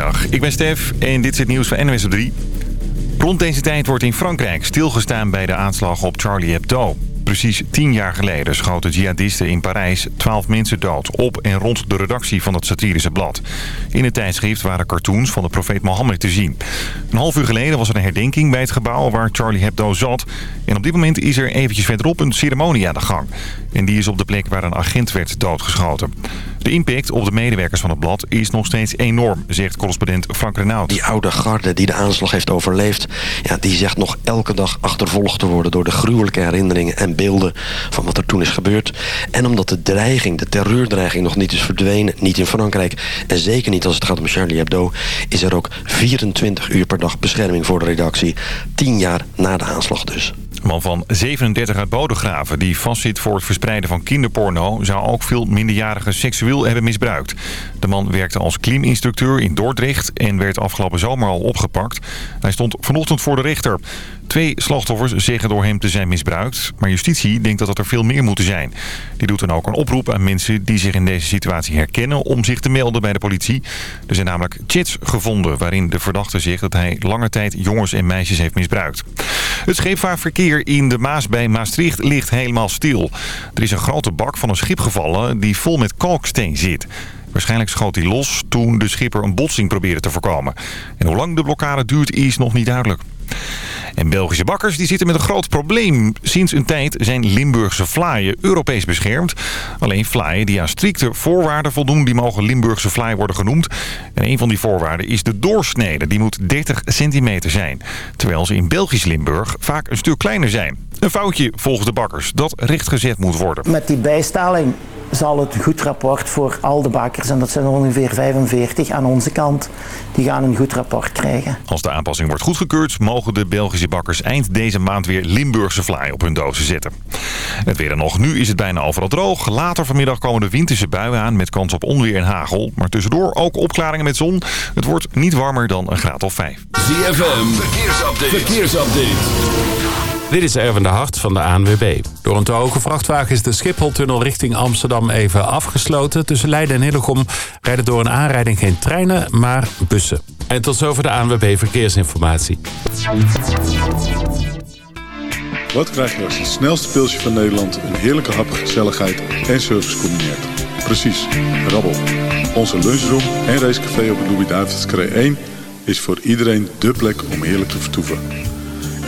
Goedemiddag, ik ben Stef en dit is het nieuws van NWS op 3. Rond deze tijd wordt in Frankrijk stilgestaan bij de aanslag op Charlie Hebdo. Precies tien jaar geleden schoten jihadisten in Parijs twaalf mensen dood... op en rond de redactie van het satirische blad. In het tijdschrift waren cartoons van de profeet Mohammed te zien. Een half uur geleden was er een herdenking bij het gebouw waar Charlie Hebdo zat. En op dit moment is er eventjes verderop een ceremonie aan de gang. En die is op de plek waar een agent werd doodgeschoten. De impact op de medewerkers van het blad is nog steeds enorm, zegt correspondent Frank Renaud. Die oude garde die de aanslag heeft overleefd, ja, die zegt nog elke dag achtervolgd te worden door de gruwelijke herinneringen en beelden van wat er toen is gebeurd. En omdat de dreiging, de terreurdreiging nog niet is verdwenen, niet in Frankrijk en zeker niet als het gaat om Charlie Hebdo, is er ook 24 uur per dag bescherming voor de redactie. 10 jaar na de aanslag dus. Man van 37 uit Bodegraven die vastzit voor het verspreiden van kinderporno... zou ook veel minderjarigen seksueel hebben misbruikt. De man werkte als kliminstructeur in Dordrecht en werd afgelopen zomer al opgepakt. Hij stond vanochtend voor de rechter. Twee slachtoffers zeggen door hem te zijn misbruikt. Maar justitie denkt dat het er veel meer moeten zijn. Die doet dan ook een oproep aan mensen die zich in deze situatie herkennen... om zich te melden bij de politie. Er zijn namelijk chats gevonden waarin de verdachte zegt... dat hij lange tijd jongens en meisjes heeft misbruikt. Het scheepvaartverkeer in de Maas bij Maastricht ligt helemaal stil. Er is een grote bak van een schip gevallen die vol met kalksteen zit. Waarschijnlijk schoot hij los toen de schipper een botsing probeerde te voorkomen. En hoe lang de blokkade duurt is nog niet duidelijk. En Belgische bakkers die zitten met een groot probleem. Sinds een tijd zijn Limburgse vlaaien Europees beschermd. Alleen vlaaien die aan strikte voorwaarden voldoen... die mogen Limburgse vlaai worden genoemd. En een van die voorwaarden is de doorsnede. Die moet 30 centimeter zijn. Terwijl ze in Belgisch Limburg vaak een stuk kleiner zijn. Een foutje volgens de bakkers dat rechtgezet moet worden. Met die bijstelling zal het goed rapport voor al de bakkers, en dat zijn er ongeveer 45 aan onze kant, die gaan een goed rapport krijgen. Als de aanpassing wordt goedgekeurd, mogen de Belgische bakkers eind deze maand weer Limburgse vlaai op hun dozen zetten. Het weer dan nog. Nu is het bijna overal droog. Later vanmiddag komen de winterse buien aan met kans op onweer en hagel. Maar tussendoor ook opklaringen met zon. Het wordt niet warmer dan een graad of 5. ZFM, verkeersupdate. verkeersupdate. Dit is Erwin de Hart van de ANWB. Door een te hoge vrachtwagen is de Schipholtunnel richting Amsterdam even afgesloten. Tussen Leiden en Hillegom rijden door een aanrijding geen treinen, maar bussen. En tot zover de ANWB Verkeersinformatie. Wat krijg je als het snelste pilsje van Nederland... een heerlijke hap, gezelligheid en service combineert? Precies, rabbel. Onze lunchroom en racecafé op de Louis-David's 1... is voor iedereen dé plek om heerlijk te vertoeven.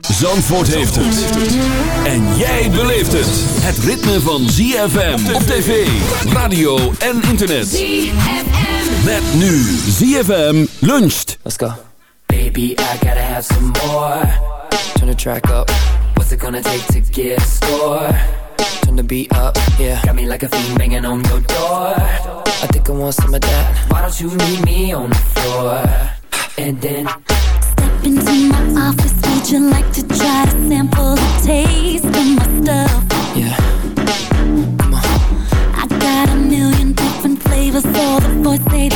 Zandvoort heeft het. En jij beleeft het. Het ritme van ZFM op tv, radio en internet. ZFM. Met nu ZFM luncht. Let's go. Baby, I gotta have some more. Turn the track up. What's it gonna take to get a score? Turn the beat up, yeah. Got me like a fiend banging on your door. I think I want some of that. Why don't you meet me on the floor? And then... Step into my office Would you like to try to sample a taste of my stuff? Yeah. Come on. I got a million different flavors, so the boys say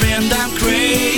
friend. I'm crazy.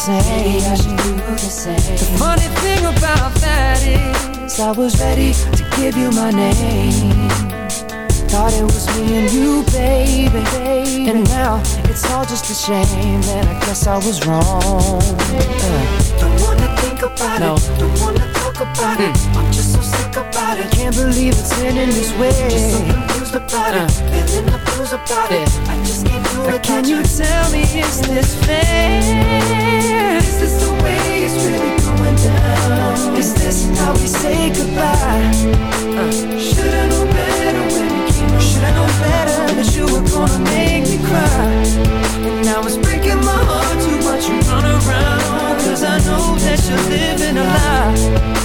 same. Maybe I should do the same. The funny thing about that is, I was ready to give you my name. Thought it was me and you, baby. And now it's all just a shame. And I guess I was wrong. Uh, Don't wanna think about No. it. Don't wanna talk about it. I'm just so sick about it. can't believe it's ending this way. Just so confused about it. Feeling the blues about it. I just it. Can you tell me, is this fair? Is this the way it's really going down? Is this how we say goodbye? Uh, Should've known better when you came around. Should've known better that you were gonna make me cry. And now it's breaking my heart to watch you run around. Cause I know that you're living a lie.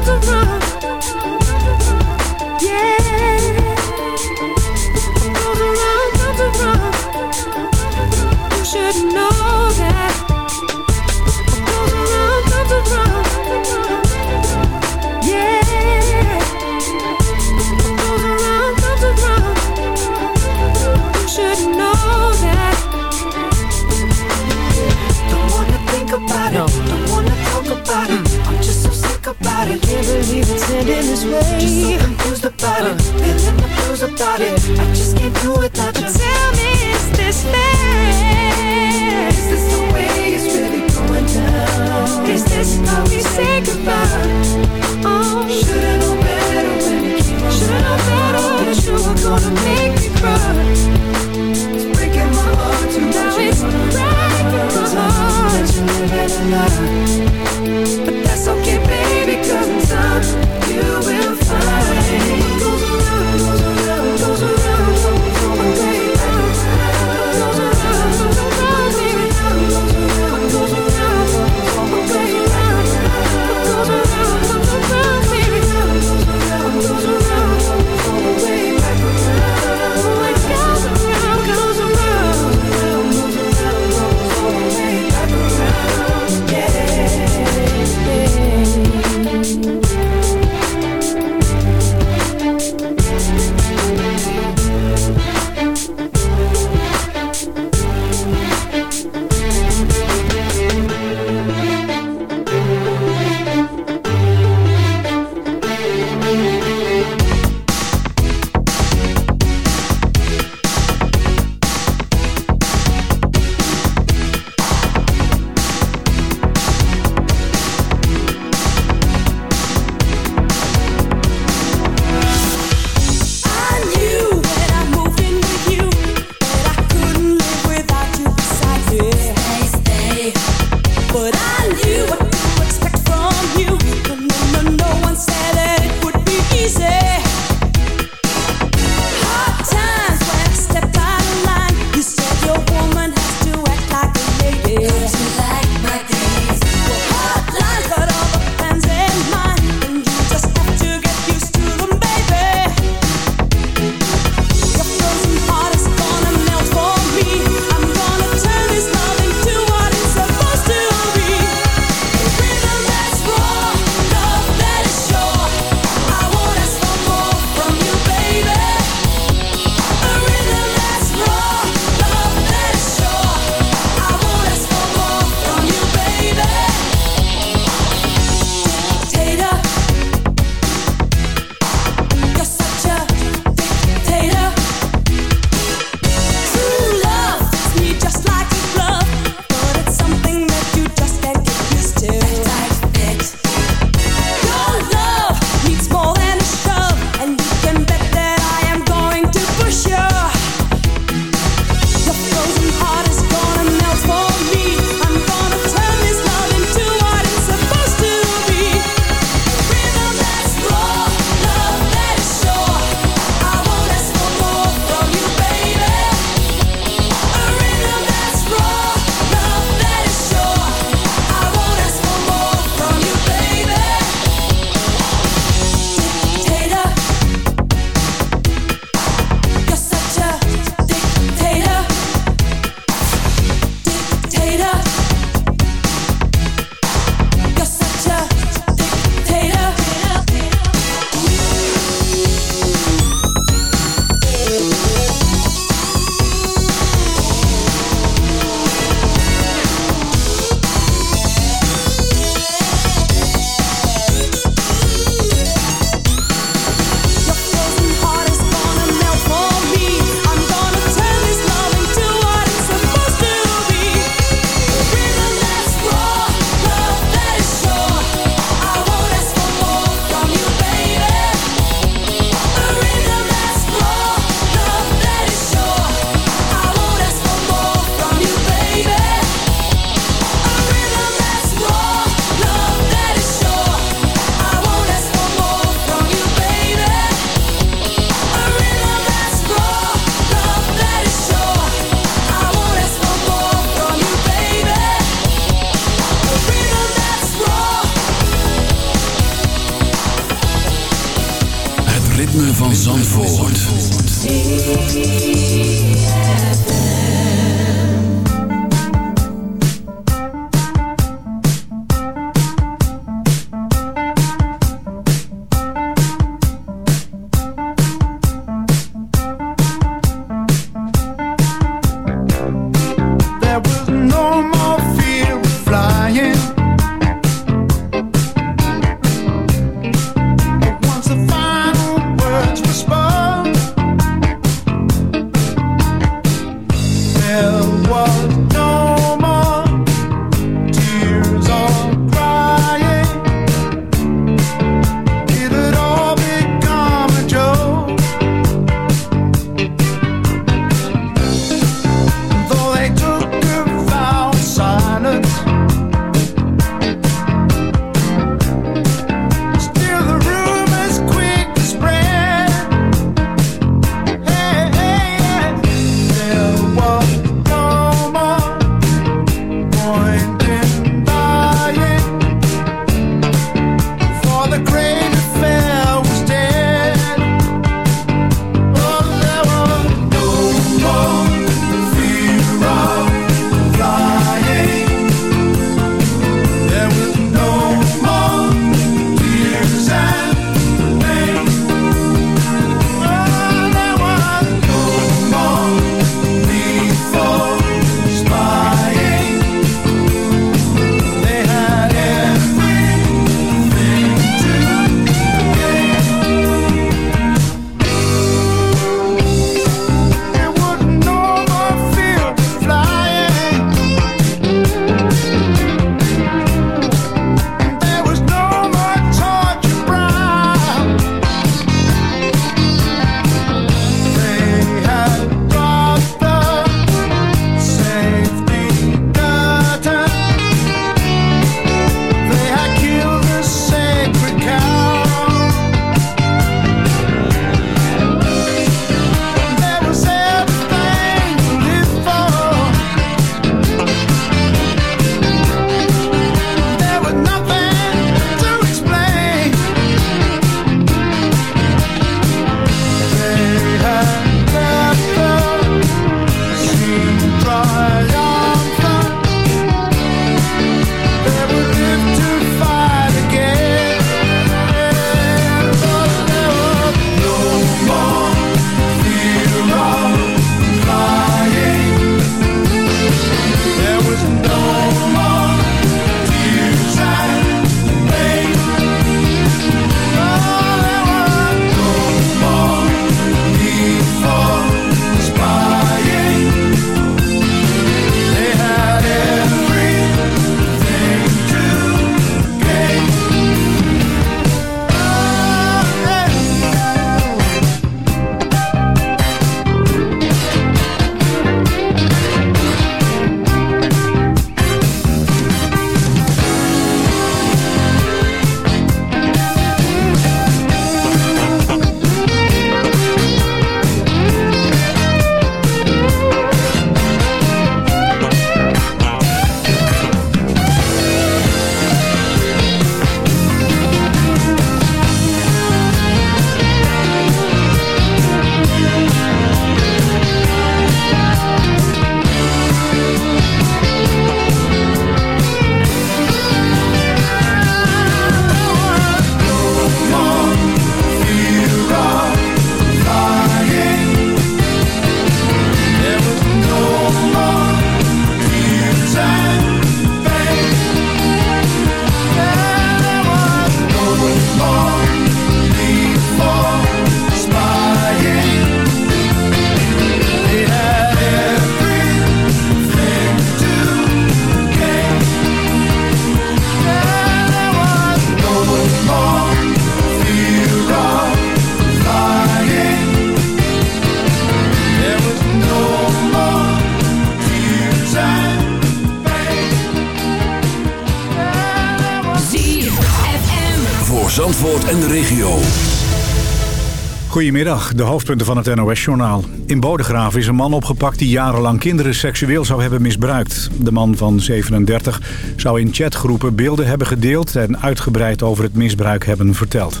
Goedemiddag, de hoofdpunten van het NOS-journaal. In Bodegraven is een man opgepakt die jarenlang kinderen seksueel zou hebben misbruikt. De man van 37 zou in chatgroepen beelden hebben gedeeld... en uitgebreid over het misbruik hebben verteld.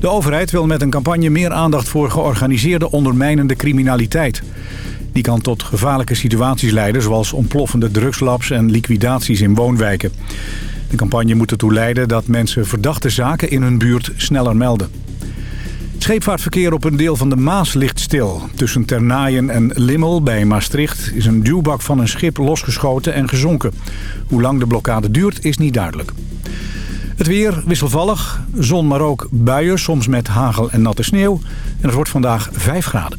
De overheid wil met een campagne meer aandacht voor georganiseerde ondermijnende criminaliteit. Die kan tot gevaarlijke situaties leiden, zoals ontploffende drugslabs en liquidaties in woonwijken. De campagne moet ertoe leiden dat mensen verdachte zaken in hun buurt sneller melden. Scheepvaartverkeer op een deel van de Maas ligt stil. Tussen Ternaaien en Limmel bij Maastricht is een duwbak van een schip losgeschoten en gezonken. Hoe lang de blokkade duurt is niet duidelijk. Het weer wisselvallig, zon maar ook buien, soms met hagel en natte sneeuw. En het wordt vandaag 5 graden.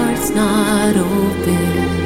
heart's not open.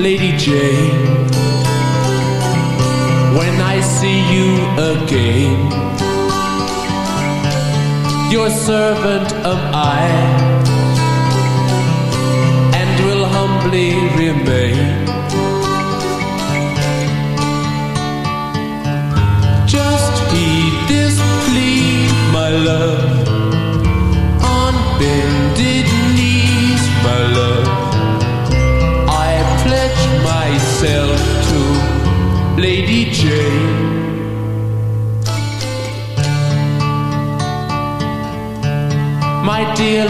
Lady Jane.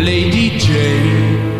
Lady Jane.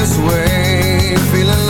this way? Feeling lucky,